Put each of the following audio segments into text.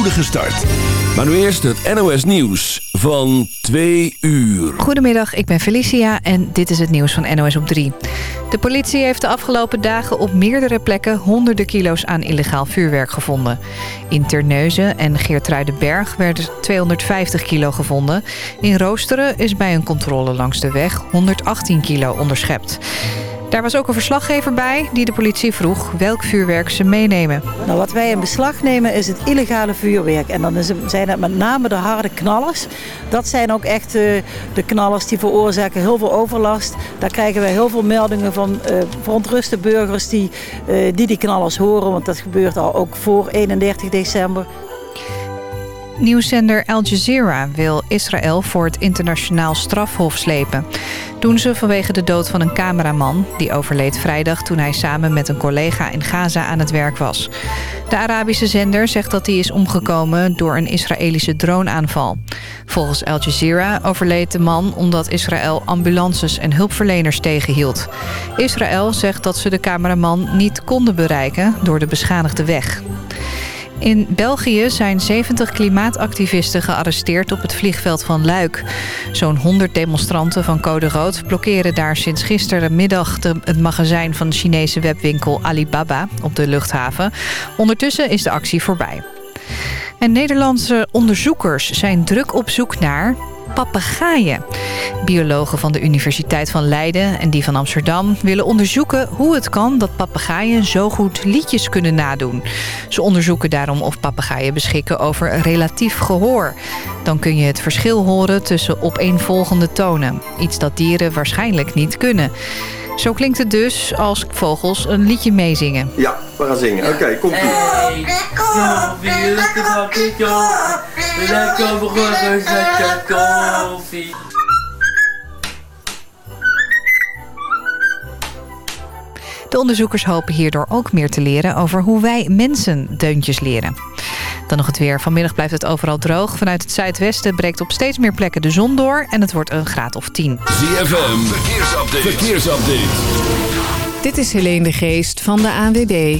spoedige start. Maar nu eerst het NOS Nieuws van 2 uur. Goedemiddag, ik ben Felicia en dit is het nieuws van NOS op 3. De politie heeft de afgelopen dagen op meerdere plekken honderden kilo's aan illegaal vuurwerk gevonden. In Terneuzen en Geertruidenberg werden 250 kilo gevonden. In Roosteren is bij een controle langs de weg 118 kilo onderschept. Daar was ook een verslaggever bij die de politie vroeg welk vuurwerk ze meenemen. Nou, wat wij in beslag nemen is het illegale vuurwerk. En dan zijn het met name de harde knallers. Dat zijn ook echt uh, de knallers die veroorzaken heel veel overlast. Daar krijgen wij heel veel meldingen van uh, verontruste burgers die, uh, die die knallers horen. Want dat gebeurt al ook voor 31 december. Nieuwszender Al Jazeera wil Israël voor het internationaal strafhof slepen. Doen ze vanwege de dood van een cameraman. Die overleed vrijdag toen hij samen met een collega in Gaza aan het werk was. De Arabische zender zegt dat hij is omgekomen door een Israëlische droneaanval. Volgens Al Jazeera overleed de man omdat Israël ambulances en hulpverleners tegenhield. Israël zegt dat ze de cameraman niet konden bereiken door de beschadigde weg. In België zijn 70 klimaatactivisten gearresteerd op het vliegveld van Luik. Zo'n 100 demonstranten van Code Rood blokkeren daar sinds gisterenmiddag de, het magazijn van de Chinese webwinkel Alibaba op de luchthaven. Ondertussen is de actie voorbij. En Nederlandse onderzoekers zijn druk op zoek naar papegaaien. Biologen van de Universiteit van Leiden en die van Amsterdam willen onderzoeken hoe het kan dat papegaaien zo goed liedjes kunnen nadoen. Ze onderzoeken daarom of papegaaien beschikken over relatief gehoor. Dan kun je het verschil horen tussen opeenvolgende tonen. Iets dat dieren waarschijnlijk niet kunnen. Zo klinkt het dus als vogels een liedje meezingen. Ja, we gaan zingen. Oké, okay, komt ie. Hey, koffie, lekker bakje Lekker burgers, lekker koffie. De onderzoekers hopen hierdoor ook meer te leren over hoe wij mensen deuntjes leren. Dan nog het weer. Vanmiddag blijft het overal droog. Vanuit het zuidwesten breekt op steeds meer plekken de zon door. En het wordt een graad of 10. ZFM, verkeersupdate. verkeersupdate. Dit is Helene de Geest van de ANWB.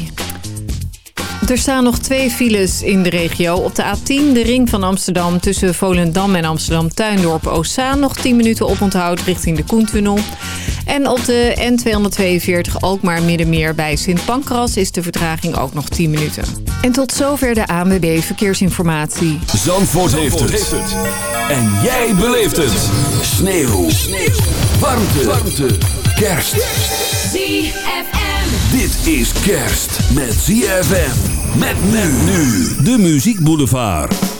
Er staan nog twee files in de regio. Op de A10, de ring van Amsterdam tussen Volendam en Amsterdam-Tuindorp Ossaan. Nog 10 minuten oponthoud richting de Koentunnel. En op de N242 Alkmaar Middenmeer bij Sint Pancras is de vertraging ook nog 10 minuten. En tot zover de ANWB Verkeersinformatie. Zandvoort, heeft, het. En jij beleeft het. Sneeuw. Sneeuw. Warmte. Warmte. Kerst. ZFM. Dit is kerst met ZFM. Met men nu. De Muziek Boulevard.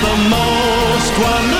the most wonderful.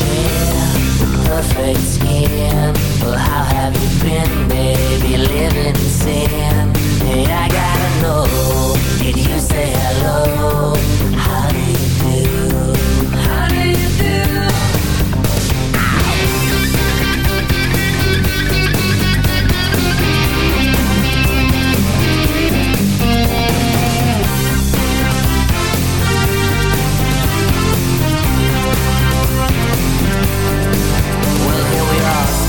Chair, perfect skin. How have you been, baby? Living in sin. I gotta know. Did you say hello? How do you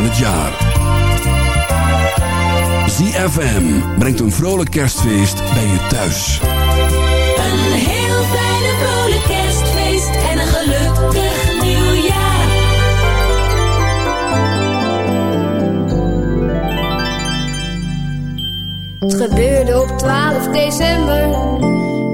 Van het jaar. ZFM brengt een vrolijk kerstfeest bij je thuis. Een heel fijne vrolijk kerstfeest en een gelukkig nieuwjaar. Het gebeurde op 12 december.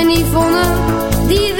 en Yvonne, die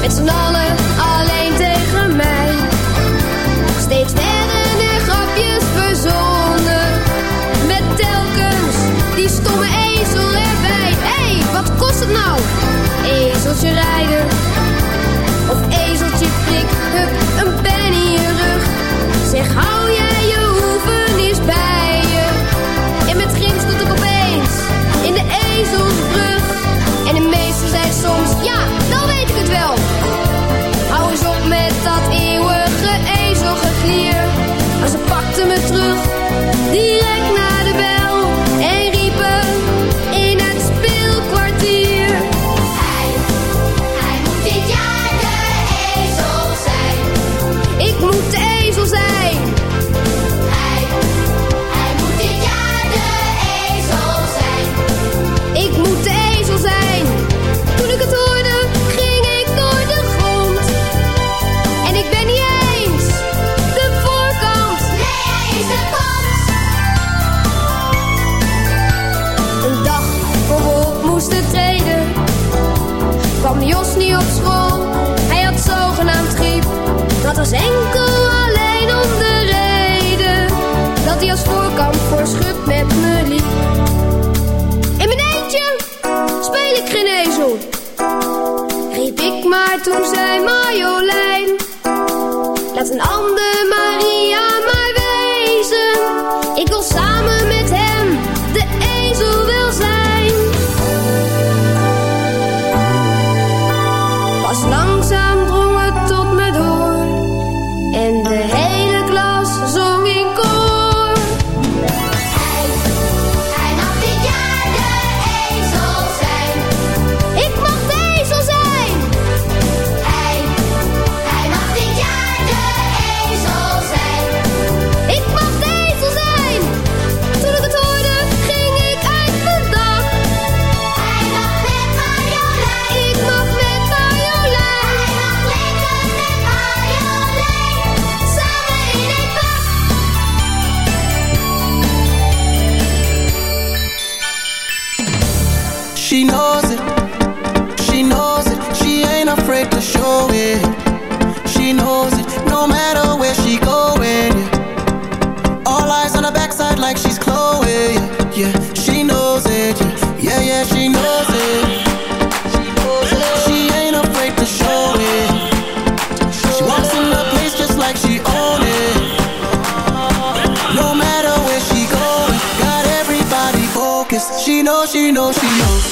Met z'n allen alleen tegen mij. Steeds werden er grapjes verzonnen. Met telkens die stomme ezel erbij. Hé, hey, wat kost het nou? Ezeltje rijden. Of ezeltje prik, hup, een pen in je rug. Zeg, hou jij je hoeven eens bij je. En met grind stond ik opeens in de ezelsbrug. En de ja, dan weet ik het wel. Hou eens op met dat eeuwige ezelgeklier. Maar ze pakte me terug, direct naar als voorkant voor schut met me liep. In mijn eentje speel ik geen ezel. Riep ik maar toen zei Marjolein. Laat een ander Maria know, she know, she know.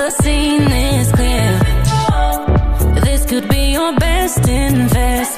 the scene is clear This could be your best invest.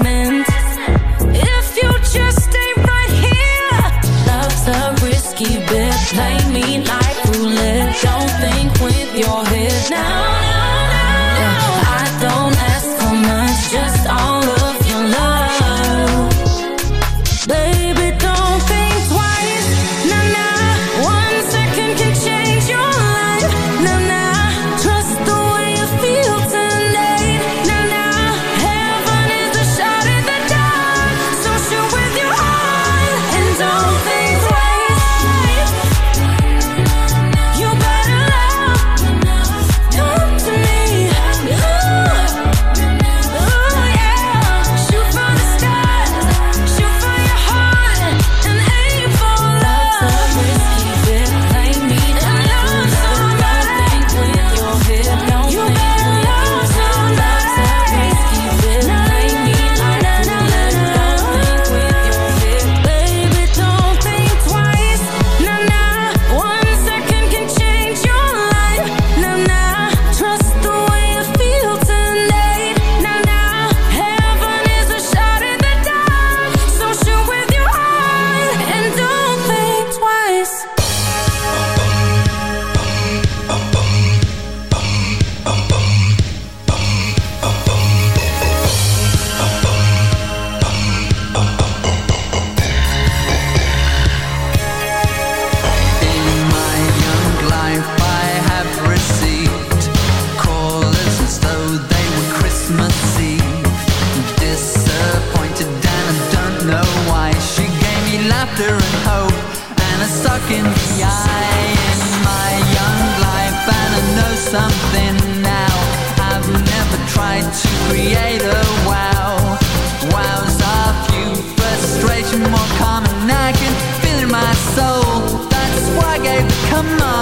laughter and hope And a sock in the eye. In my young life And I know something now. I've never tried to create a wow. Wows are few, frustration more common. I can feel in my soul. That's why I gave the command.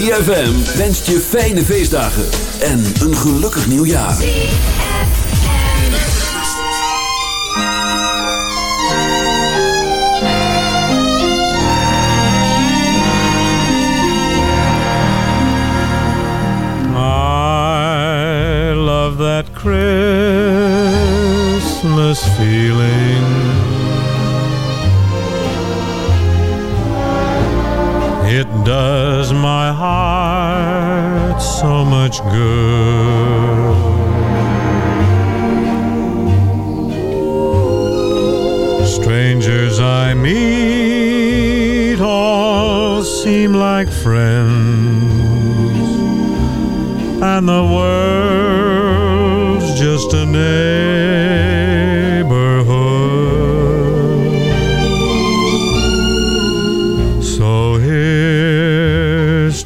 ZFM. Wenst je fijne feestdagen en een gelukkig nieuwjaar. I love that Christmas feeling. Does my heart so much good. Strangers I meet all seem like friends and the world's just a neighborhood.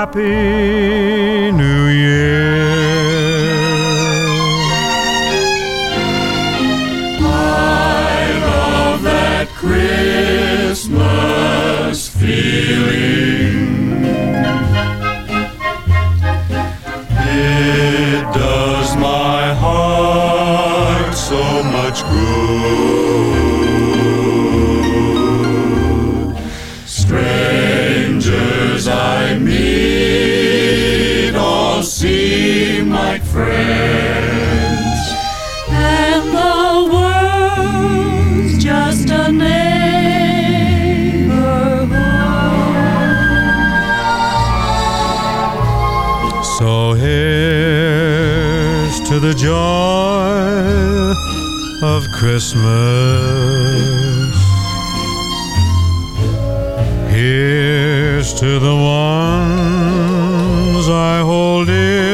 happy new Christmas. Here's to the ones I hold dear.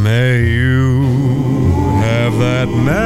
May you have that magic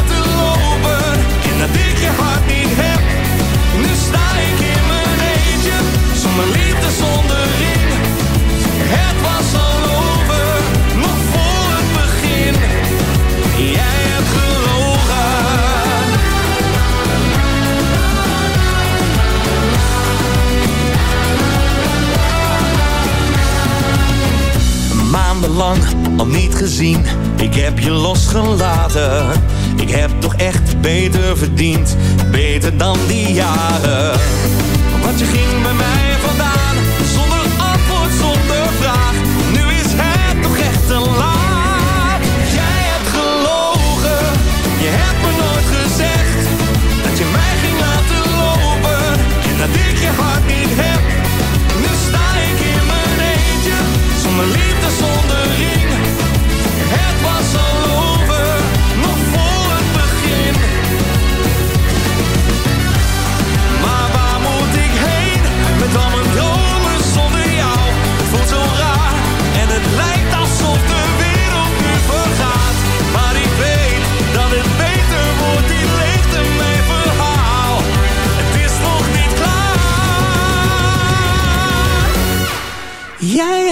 je hart niet heb. Nu sta ik in mijn eentje, zonder liefde, zonder ring. Het was al over, nog voor het begin. Jij hebt gelogen. Maandenlang al niet gezien, ik heb je losgelaten ik heb toch echt beter verdiend. Beter dan die jaren.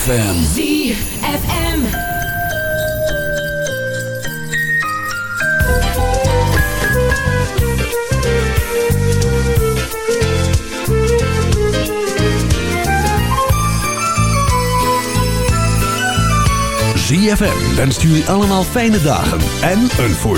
ZFM. ZFM. ZFM wenst jullie allemaal fijne dagen en een voorspoedig